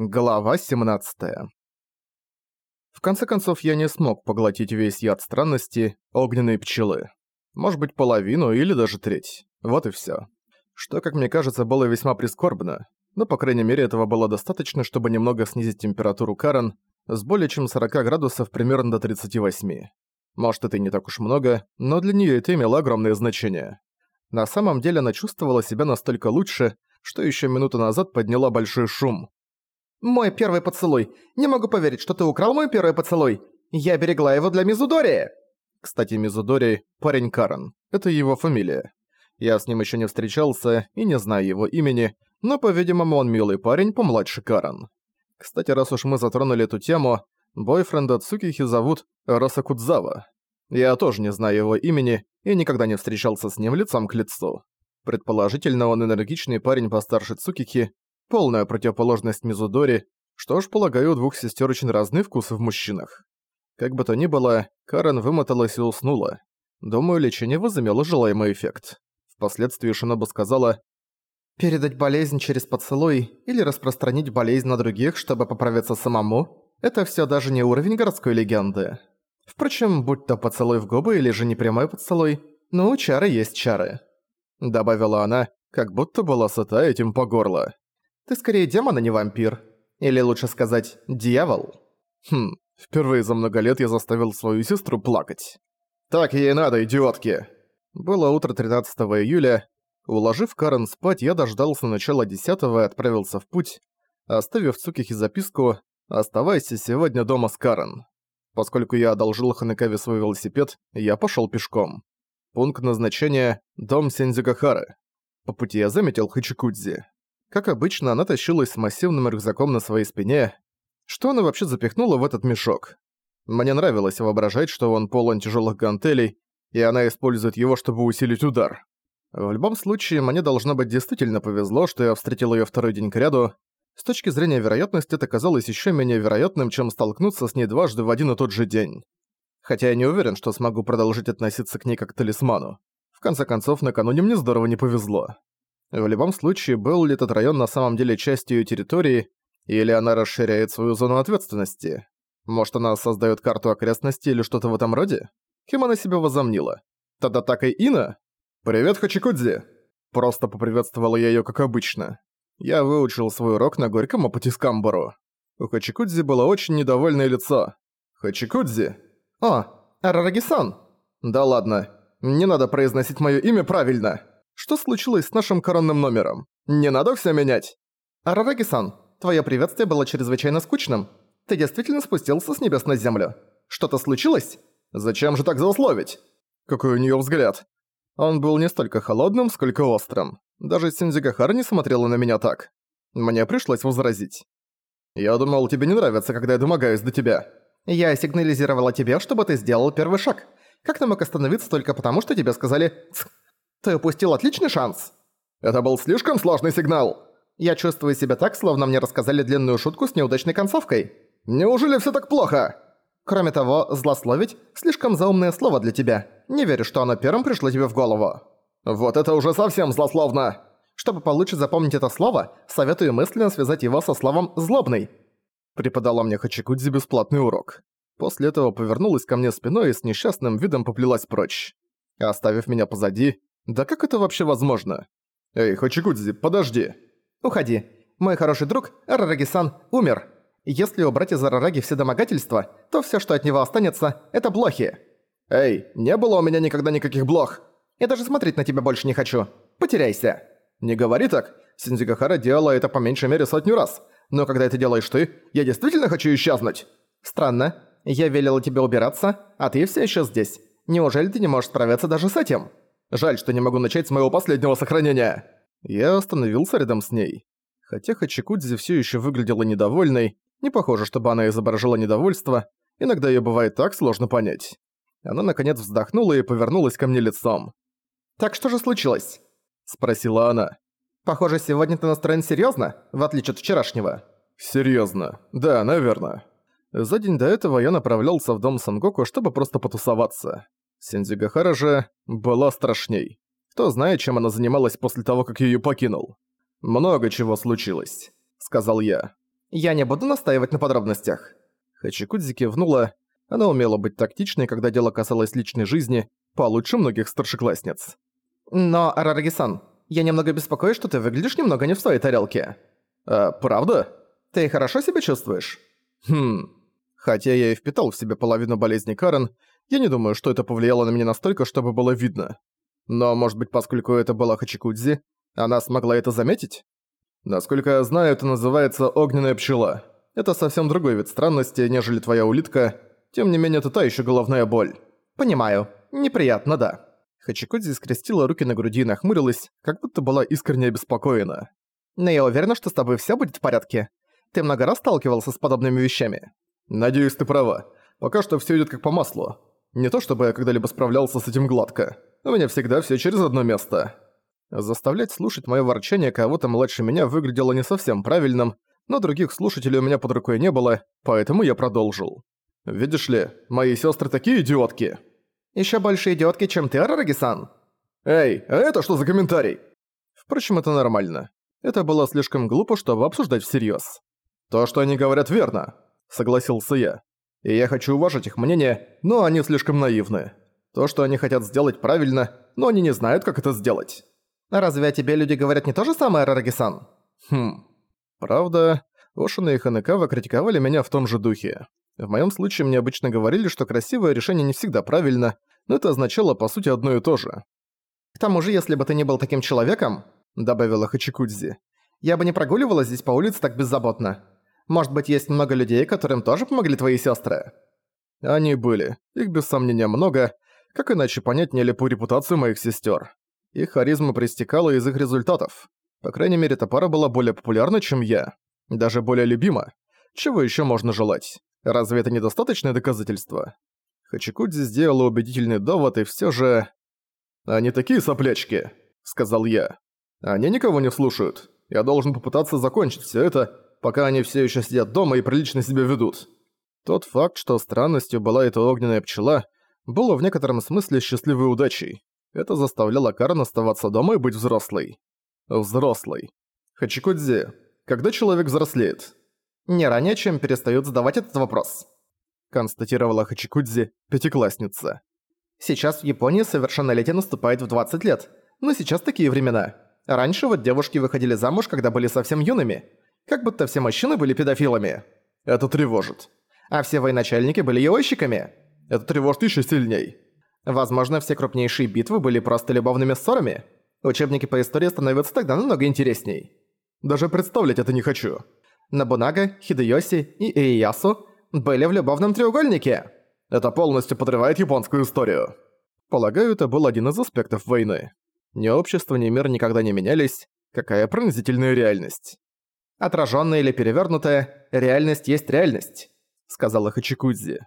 Глава 17 В конце концов, я не смог поглотить весь яд странности огненной пчелы. Может быть, половину или даже треть. Вот и всё. Что, как мне кажется, было весьма прискорбно. Но, по крайней мере, этого было достаточно, чтобы немного снизить температуру Карен с более чем 40 градусов примерно до 38. Может, это и не так уж много, но для неё это имело огромное значение. На самом деле она чувствовала себя настолько лучше, что ещё минуту назад подняла большой шум. «Мой первый поцелуй! Не могу поверить, что ты украл мой первый поцелуй! Я берегла его для Мизудори!» Кстати, Мизудори – парень Карен. Это его фамилия. Я с ним еще не встречался и не знаю его имени, но, по-видимому, он милый парень помладше Карен. Кстати, раз уж мы затронули эту тему, бойфренда Цукихи зовут Росакудзава. Я тоже не знаю его имени и никогда не встречался с ним лицом к лицу. Предположительно, он энергичный парень постарше Цукихи, Полная противоположность Мизудори, что ж, полагаю, у двух сестер очень разные вкусы в мужчинах. Как бы то ни было, Карен вымоталась и уснула. Думаю, лечение возымело желаемый эффект. Впоследствии Шиноба сказала «Передать болезнь через поцелуй или распространить болезнь на других, чтобы поправиться самому, это все даже не уровень городской легенды. Впрочем, будь то поцелуй в губы или же непрямой поцелуй, ну, чары есть чары», — добавила она, как будто была сыта этим по горло. Ты скорее демон, а не вампир. Или лучше сказать, дьявол. Хм, впервые за много лет я заставил свою сестру плакать. Так ей надо, идиотки. Было утро 13 июля. Уложив Карен спать, я дождался начала 10 и отправился в путь, оставив Цукихи записку «Оставайся сегодня дома с Карен». Поскольку я одолжил Ханекаве свой велосипед, я пошел пешком. Пункт назначения – дом Сензюгахары. По пути я заметил Хачикудзи. Как обычно, она тащилась с массивным рюкзаком на своей спине. Что она вообще запихнула в этот мешок? Мне нравилось воображать, что он полон тяжелых гантелей, и она использует его, чтобы усилить удар. В любом случае, мне должно быть действительно повезло, что я встретил ее второй день кряду. С точки зрения вероятности, это казалось еще менее вероятным, чем столкнуться с ней дважды в один и тот же день. Хотя я не уверен, что смогу продолжить относиться к ней как к талисману. В конце концов, накануне мне здорово не повезло. В любом случае, был ли этот район на самом деле частью ее территории, или она расширяет свою зону ответственности? Может, она создает карту окрестностей или что-то в этом роде? Кем она себя возомнила? Тогда так и Ина? «Привет, Хачикудзи!» Просто поприветствовала я её как обычно. Я выучил свой урок на горьком опыте с Камбару. У Хачикудзи было очень недовольное лицо. «Хачикудзи?» «О, Арараги-сан!» «Да ладно, не надо произносить моё имя правильно!» Что случилось с нашим коронным номером? Не надо все менять!» «Арараги-сан, твое приветствие было чрезвычайно скучным. Ты действительно спустился с небес на землю. Что-то случилось?» «Зачем же так злословить?» Какой у нее взгляд. Он был не столько холодным, сколько острым. Даже Синдзигахара не смотрела на меня так. Мне пришлось возразить. «Я думал, тебе не нравится, когда я домогаюсь до тебя». «Я сигнализировала тебе, чтобы ты сделал первый шаг. Как ты мог остановиться только потому, что тебе сказали «Цк»?» Ты упустил отличный шанс. Это был слишком сложный сигнал. Я чувствую себя так, словно мне рассказали длинную шутку с неудачной концовкой. Неужели все так плохо? Кроме того, злословить – слишком заумное слово для тебя. Не верю, что оно первым пришло тебе в голову. Вот это уже совсем злословно. Чтобы получше запомнить это слово, советую мысленно связать его со словом «злобный». Преподала мне Хачикудзи бесплатный урок. После этого повернулась ко мне спиной и с несчастным видом поплелась прочь. Оставив меня позади, да как это вообще возможно? Эй, Хачикудзи, подожди. Уходи. Мой хороший друг, Арараги-сан, умер. Если убрать из Арараги все домогательства, то все, что от него останется, это блохи. Эй, не было у меня никогда никаких блох. Я даже смотреть на тебя больше не хочу. Потеряйся. Не говори так. Синдзигахара делала это по меньшей мере сотню раз. Но когда это делаешь ты, я действительно хочу исчезнуть. Странно. Я велела тебе убираться, а ты все еще здесь. Неужели ты не можешь справиться даже с этим? Жаль, что не могу начать с моего последнего сохранения. Я остановился рядом с ней. Хотя Хачикудзи все еще выглядела недовольной, не похоже, чтобы она изображала недовольство, иногда ее бывает так сложно понять. Она наконец вздохнула и повернулась ко мне лицом. «Так что же случилось?» – спросила она. «Похоже, сегодня ты настроен серьезно, в отличие от вчерашнего». «Серьезно? Да, наверное». За день до этого я направлялся в дом Сангоку, чтобы просто потусоваться. Синдзюгахара же была страшней. Кто знает, чем она занималась после того, как я её покинул. «Много чего случилось», — сказал я. Я не буду настаивать на подробностях. Хачикудзи кивнула. Она умела быть тактичной, когда дело касалось личной жизни, получше многих старшеклассниц. Но, Арараги-сан, я немного беспокоюсь, что ты выглядишь немного не в своей тарелке. А, правда? Ты хорошо себя чувствуешь? Хм. Хотя я и впитал в себя половину болезни Карен, я не думаю, что это повлияло на меня настолько, чтобы было видно. Но, может быть, поскольку это была Хачикудзи, она смогла это заметить? Насколько я знаю, это называется огненная пчела. Это совсем другой вид странности, нежели твоя улитка. Тем не менее, это та еще головная боль. Понимаю. Неприятно, да. Хачикудзи скрестила руки на груди и нахмурилась, как будто была искренне обеспокоена. Но я уверена, что с тобой все будет в порядке. Ты много раз сталкивался с подобными вещами. Надеюсь, ты права. Пока что все идет как по маслу. Не то чтобы я когда-либо справлялся с этим гладко. У меня всегда все через одно место. Заставлять слушать мое ворчание кого-то младше меня выглядело не совсем правильным, но других слушателей у меня под рукой не было, поэтому я продолжил. «Видишь ли, мои сестры такие идиотки!» Еще больше идиотки, чем ты, Арараги-сан!» «Эй, а это что за комментарий?» Впрочем, это нормально. Это было слишком глупо, чтобы обсуждать всерьез. «То, что они говорят, верно», — согласился я. «И я хочу уважать их мнение, но они слишком наивны. То, что они хотят сделать правильно, но они не знают, как это сделать». «Разве о тебе люди говорят не то же самое, Рараги-сан?» «Хм. Правда, Ошина и Ханекава критиковали меня в том же духе. В моем случае мне обычно говорили, что красивое решение не всегда правильно, но это означало по сути одно и то же. «К тому же, если бы ты не был таким человеком», — добавила Хачикудзи, «я бы не прогуливалась здесь по улице так беззаботно. Может быть, есть много людей, которым тоже помогли твои сестры?» Они были. Их без сомнения много. Как иначе понять нелепую репутацию моих сестер? Их харизма пристекала из их результатов. По крайней мере, эта пара была более популярна, чем я. Даже более любима. Чего еще можно желать? Разве это недостаточное доказательство? Хачикудзи сделала убедительный довод, и все же... «Они такие соплячки», — сказал я. «Они никого не слушают. Я должен попытаться закончить все это, пока они все еще сидят дома и прилично себя ведут». Тот факт, что странностью была эта огненная пчела, было в некотором смысле счастливой удачей. Это заставляло Карен оставаться дома и быть взрослой. Взрослой. Хачикудзи, когда человек взрослеет? Не ранее, чем перестают задавать этот вопрос. Констатировала Хачикудзи, пятиклассница. Сейчас в Японии совершеннолетие наступает в 20 лет. Но сейчас такие времена. Раньше вот девушки выходили замуж, когда были совсем юными. Как будто все мужчины были педофилами. Это тревожит. А все военачальники были яойщиками. Это тревожит еще сильней. Возможно, все крупнейшие битвы были просто любовными ссорами. Учебники по истории становятся тогда намного интересней. Даже представлять это не хочу. Набунага, Хидеоси и Иеясу были в любовном треугольнике. Это полностью подрывает японскую историю. Полагаю, это был один из аспектов войны. Ни общество, ни мир никогда не менялись. Какая пронзительная реальность. Отражённая или перевернутая, реальность есть реальность, сказала Хачикудзи.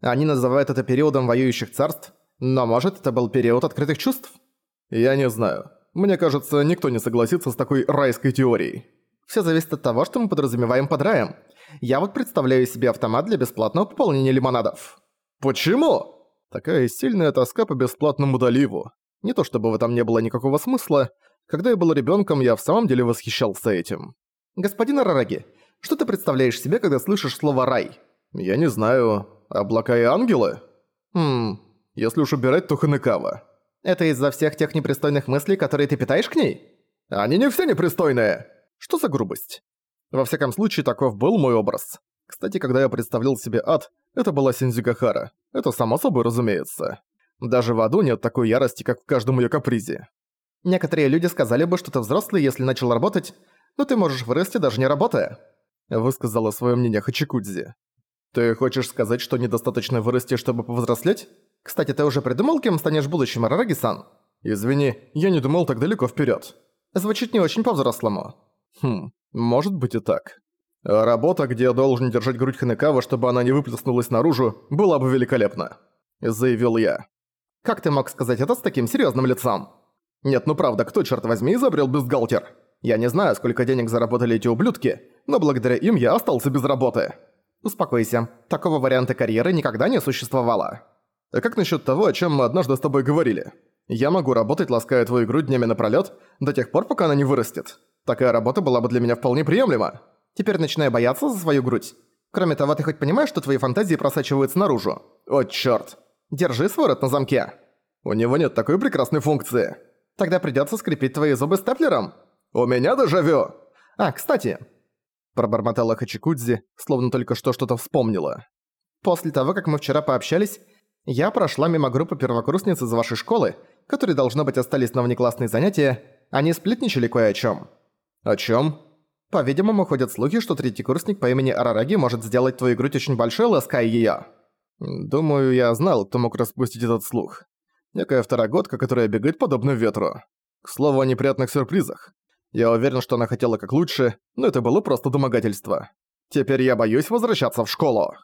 Они называют это периодом воюющих царств, но может это был период открытых чувств? Я не знаю. Мне кажется, никто не согласится с такой райской теорией. Все зависит от того, что мы подразумеваем под раем. Я вот представляю себе автомат для бесплатного пополнения лимонадов. Почему? Такая сильная тоска по бесплатному доливу. Не то чтобы в этом не было никакого смысла. Когда я был ребенком, я в самом деле восхищался этим. Господин Арараги, что ты представляешь себе, когда слышишь слово «рай»? Я не знаю. Облака и ангелы? Хм, если уж убирать, то Ханекава. Это из-за всех тех непристойных мыслей, которые ты питаешь к ней? Они не все непристойные. Что за грубость? Во всяком случае, таков был мой образ. Кстати, когда я представлял себе ад, это была Синдзюгахара. Это само собой разумеется. Даже в аду нет такой ярости, как в каждом её капризе. Некоторые люди сказали бы, что ты взрослый, если начал работать, но ты можешь вырасти, даже не работая. Высказала своё мнение Хачикудзи. Ты хочешь сказать, что недостаточно вырасти, чтобы повзрослеть? Кстати, ты уже придумал, кем станешь в будущем, Арараги-сан? Извини, я не думал так далеко вперёд. Звучит не очень по-взрослому. Хм, может быть и так. А работа, где я должен держать грудь Ханекава, чтобы она не выплеснулась наружу, была бы великолепна. Заявил я. Как ты мог сказать это с таким серьезным лицом? Нет, ну правда, кто, черт возьми, изобрел бюстгальтер? Я не знаю, сколько денег заработали эти ублюдки, но благодаря им я остался без работы. Успокойся, такого варианта карьеры никогда не существовало. А как насчет того, о чем мы однажды с тобой говорили? Я могу работать, лаская твою грудь днями напролёт, до тех пор, пока она не вырастет. Такая работа была бы для меня вполне приемлема. Теперь начинаю бояться за свою грудь. Кроме того, ты хоть понимаешь, что твои фантазии просачиваются наружу? О, чёрт. Держи свой рот на замке. У него нет такой прекрасной функции. Тогда придётся скрепить твои зубы степлером. У меня дежавю. А, кстати. Пробормотала Хачикудзи, словно только что что-то вспомнила. После того, как мы вчера пообщались, я прошла мимо группы первокурсниц из вашей школы, которые, должно быть, остались на внеклассные занятия, они сплетничали кое о чём. О чём? По-видимому, ходят слухи, что третий курсник по имени Арараги может сделать твою грудь очень большой, лаская её. Думаю, я знал, кто мог распустить этот слух. Некая второгодка, которая бегает подобно ветру. К слову о неприятных сюрпризах. Я уверен, что она хотела как лучше, но это было просто домогательство. Теперь я боюсь возвращаться в школу.